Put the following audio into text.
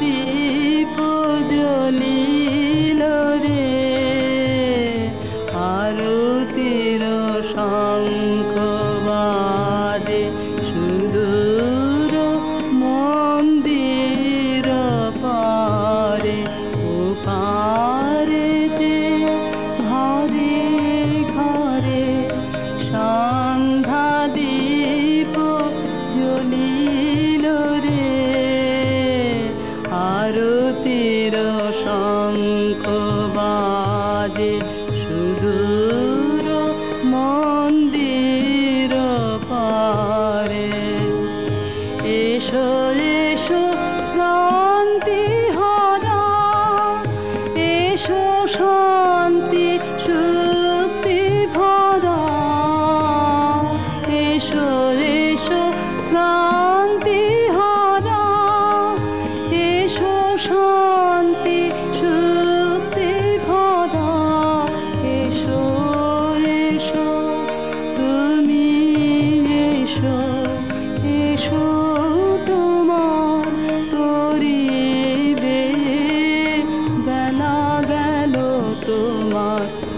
দীপ রে আরতির শঙ্খ আরতির শঙ্খ বাজে, সুদূর মন্দির পারে। এসো এসো ক্রান্তি হারা এসো, শান্তি শক্তি ভরা এসো এসো শ্রান্তি শান্তি শক্তি এসো এসো তুমি এসো এসো তোমার করিবে বেলা গেল তোমার